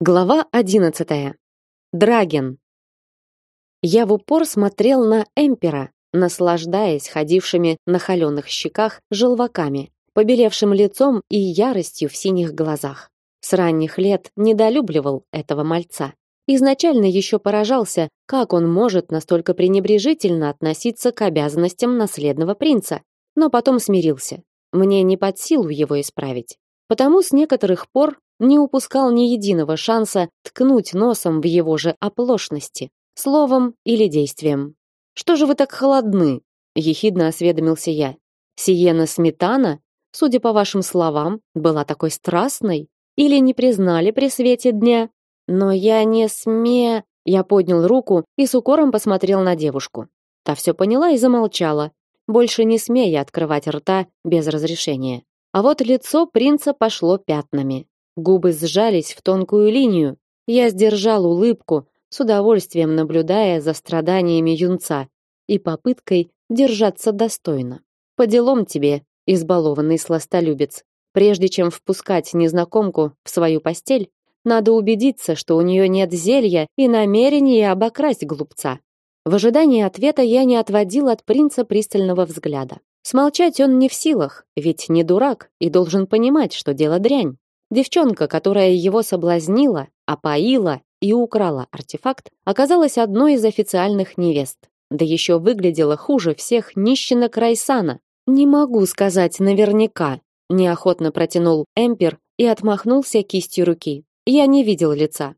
Глава одиннадцатая. Драген. Я в упор смотрел на Эмпера, наслаждаясь ходившими на холеных щеках желваками, побелевшим лицом и яростью в синих глазах. С ранних лет недолюбливал этого мальца. Изначально еще поражался, как он может настолько пренебрежительно относиться к обязанностям наследного принца, но потом смирился. Мне не под силу его исправить. Потому с некоторых пор не упускал ни единого шанса ткнуть носом в его же оплошности, словом или действием. Что же вы так холодны? ехидно осведомился я. Сиена Сметана, судя по вашим словам, была такой страстной или не признали при свете дня? Но я не сме, я поднял руку и с укором посмотрел на девушку. Та все поняла и замолчала, больше не смея открывать рта без разрешения. А вот лицо принца пошло пятнами. Губы сжались в тонкую линию. Я сдержал улыбку, с удовольствием наблюдая за страданиями юнца и попыткой держаться достойно. По делам тебе, избалованный сластолюбец. Прежде чем впускать незнакомку в свою постель, надо убедиться, что у нее нет зелья и намерения обокрасть глупца. В ожидании ответа я не отводил от принца пристального взгляда. Смолчать он не в силах, ведь не дурак и должен понимать, что дело дрянь. Девчонка, которая его соблазнила, опоила и украла артефакт, оказалась одной из официальных невест. Да еще выглядела хуже всех нищенок Райсана. Не могу сказать наверняка, неохотно протянул Эмпер и отмахнулся кистью руки. Я не видел лица.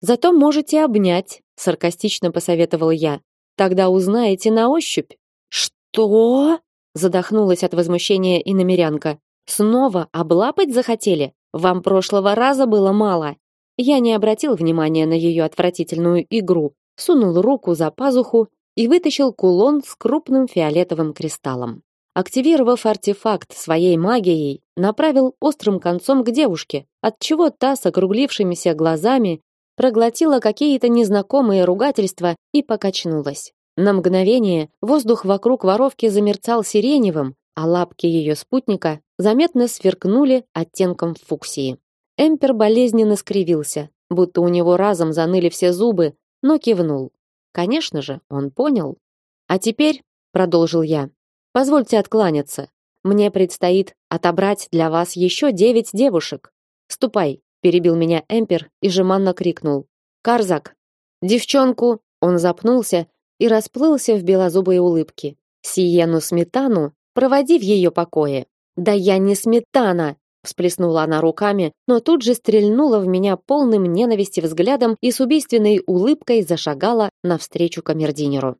Зато можете обнять, саркастично посоветовал я. Тогда узнаете на ощупь. Что? задохнулась от возмущения иномерянка. Снова облапать захотели? Вам прошлого раза было мало. Я не обратил внимания на ее отвратительную игру, сунул руку за пазуху и вытащил кулон с крупным фиолетовым кристаллом. Активировав артефакт своей магией, направил острым концом к девушке, отчего та с округлившимися глазами проглотила какие-то незнакомые ругательства и покачнулась. На мгновение воздух вокруг воровки замерцал сиреневым, а лапки ее спутника заметно сверкнули оттенком фуксии. Эмпер болезненно скривился, будто у него разом заныли все зубы, но кивнул. Конечно же, он понял. А теперь, продолжил я, позвольте откланяться. Мне предстоит отобрать для вас еще девять девушек. Ступай, перебил меня Эмпер и жеманно крикнул: "Карзак, девчонку!" Он запнулся и расплылся в белозубой улыбке. Сиену Сметану Проводи в ее покое. Да я не сметана, всплеснула она руками, но тут же стрельнула в меня полным ненависти взглядом и с убийственной улыбкой зашагала навстречу камердинеру.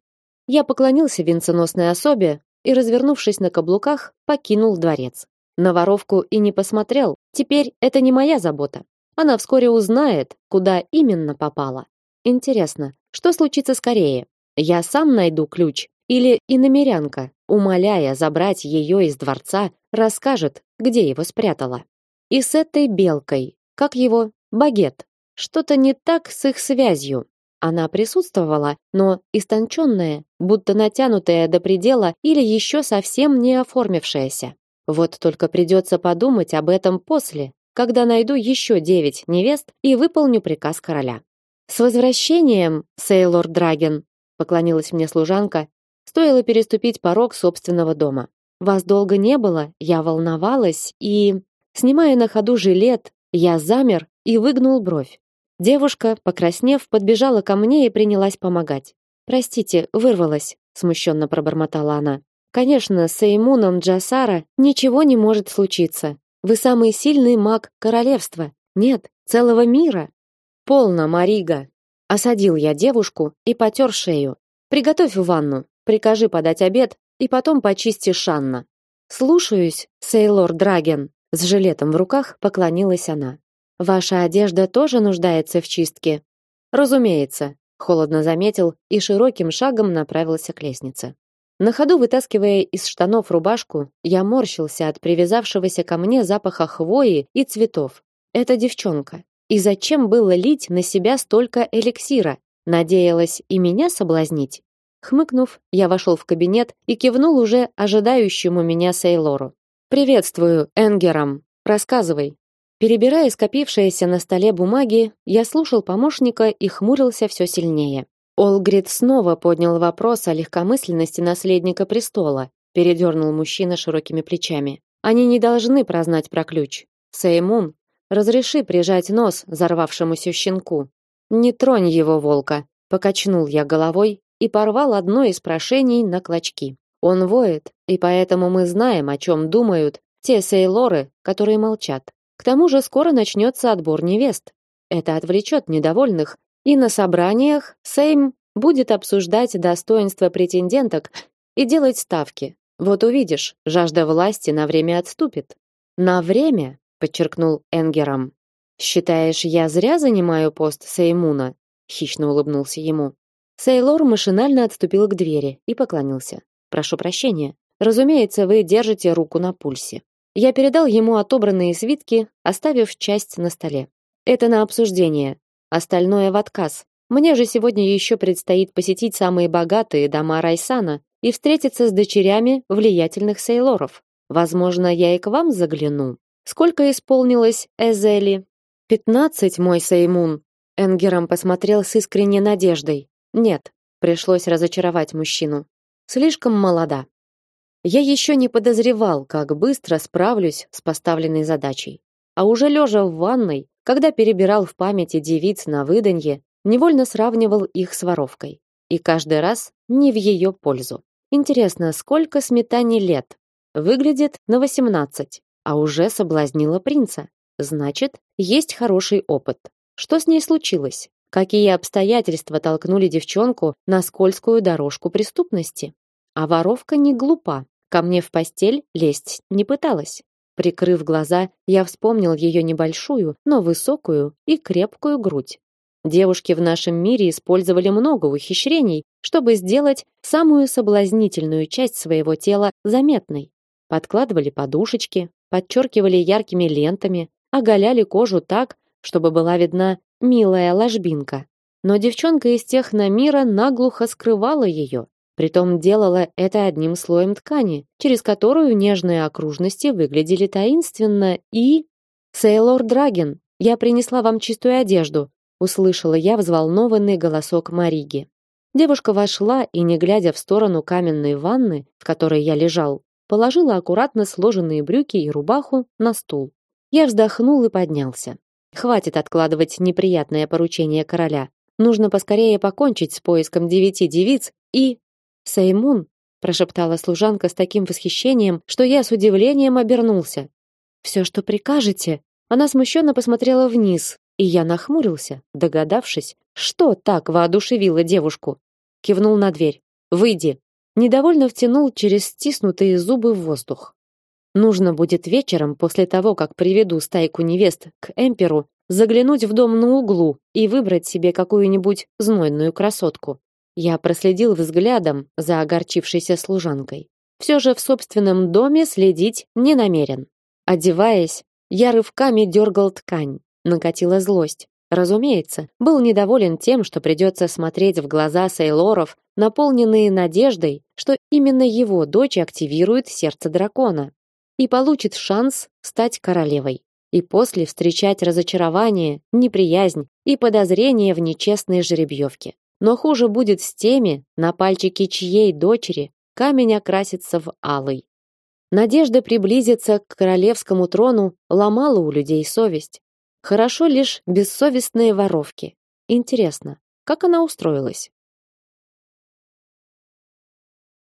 Я поклонился венценосной особе и, развернувшись на каблуках, покинул дворец. На воровку и не посмотрел. Теперь это не моя забота. Она вскоре узнает, куда именно попала. Интересно, что случится скорее? Я сам найду ключ или иномерянка, умоляя забрать ее из дворца, расскажет, где его спрятала. И с этой белкой, как его, багет, что-то не так с их связью. Она присутствовала, но истонченная, будто натянутая до предела или еще совсем не оформившаяся. Вот только придется подумать об этом после, когда найду еще девять невест и выполню приказ короля. С возвращением, Сейлор Драген, поклонилась мне служанка Стоило переступить порог собственного дома. Вас долго не было, я волновалась и, снимая на ходу жилет, я замер и выгнул бровь. Девушка, покраснев, подбежала ко мне и принялась помогать. Простите, вырвалась, смущенно пробормотала она. Конечно, с Эймуном Джасара ничего не может случиться. Вы самый сильный маг королевства. Нет, целого мира. Полно, Марига. Осадил я девушку и потер шею. Приготовь ванну. Прикажи подать обед и потом почисти Шанна. Слушаюсь, Сейлор Драген. С жилетом в руках поклонилась она. Ваша одежда тоже нуждается в чистке. Разумеется, холодно заметил и широким шагом направился к лестнице. На ходу вытаскивая из штанов рубашку, я морщился от привязавшегося ко мне запаха хвои и цветов. Это девчонка. И зачем было лить на себя столько эликсира? Надеялась и меня соблазнить? Хмыкнув, я вошел в кабинет и кивнул уже ожидающему меня Сейлору. Приветствую, Энгерам. Рассказывай. Перебирая скопившиеся на столе бумаги, я слушал помощника и хмурился все сильнее. Олгрид снова поднял вопрос о легкомысленности наследника престола, передернул мужчина широкими плечами. Они не должны прознать про ключ. Сеймун, разреши прижать нос взорвавшемуся щенку. Не тронь его, волка, покачнул я головой и порвал одно из прошений на клочки. Он воет, и поэтому мы знаем, о чем думают те сейлоры, которые молчат. К тому же скоро начнется отбор невест. Это отвлечет недовольных, и на собраниях Сейм будет обсуждать достоинства претенденток и делать ставки. Вот увидишь, жажда власти на время отступит. На время, подчеркнул Энгерам. Считаешь, я зря занимаю пост Сеймуна? хищно улыбнулся ему. Сейлор машинально отступил к двери и поклонился. Прошу прощения. Разумеется, вы держите руку на пульсе. Я передал ему отобранные свитки, оставив часть на столе. Это на обсуждение, остальное в отказ. Мне же сегодня еще предстоит посетить самые богатые дома Райсана и встретиться с дочерями влиятельных сейлоров. Возможно, я и к вам загляну. Сколько исполнилось Эзели? Пятнадцать, мой Сеймун. Энгером посмотрел с искренней надеждой. Нет, пришлось разочаровать мужчину. Слишком молода. Я еще не подозревал, как быстро справлюсь с поставленной задачей. А уже лежа в ванной, когда перебирал в памяти девиц на выданье, невольно сравнивал их с воровкой. И каждый раз не в ее пользу. Интересно, сколько сметане лет? Выглядит на 18, а уже соблазнила принца. Значит, есть хороший опыт. Что с ней случилось? Какие обстоятельства толкнули девчонку на скользкую дорожку преступности? А воровка не глупа. Ко мне в постель лезть не пыталась. Прикрыв глаза, я вспомнил ее небольшую, но высокую и крепкую грудь. Девушки в нашем мире использовали много ухищрений, чтобы сделать самую соблазнительную часть своего тела заметной. Подкладывали подушечки, подчеркивали яркими лентами, оголяли кожу так, чтобы была видна милая ложбинка. Но девчонка из техномира наглухо скрывала ее, Притом делала это одним слоем ткани, через которую нежные окружности выглядели таинственно и... «Сейлор Драген, я принесла вам чистую одежду», услышала я взволнованный голосок Мариги. Девушка вошла и, не глядя в сторону каменной ванны, в которой я лежал, положила аккуратно сложенные брюки и рубаху на стул. Я вздохнул и поднялся. Хватит откладывать неприятное поручение короля. Нужно поскорее покончить с поиском девяти девиц и Сеймун, прошептала служанка с таким восхищением, что я с удивлением обернулся. Все, что прикажете. Она смущенно посмотрела вниз, и я нахмурился, догадавшись, что так воодушевило девушку. Кивнул на дверь. Выйди. Недовольно втянул через стиснутые зубы в воздух. Нужно будет вечером, после того, как приведу стайку невест к эмперу, заглянуть в дом на углу и выбрать себе какую-нибудь знойную красотку. Я проследил взглядом за огорчившейся служанкой. Все же в собственном доме следить не намерен. Одеваясь, я рывками дергал ткань. Накатила злость. Разумеется, был недоволен тем, что придется смотреть в глаза Сейлоров, наполненные надеждой, что именно его дочь активирует сердце дракона и получит шанс стать королевой. И после встречать разочарование, неприязнь и подозрение в нечестной жеребьевке. Но хуже будет с теми, на пальчике чьей дочери камень окрасится в алый. Надежда приблизиться к королевскому трону ломала у людей совесть. Хорошо лишь бессовестные воровки. Интересно, как она устроилась?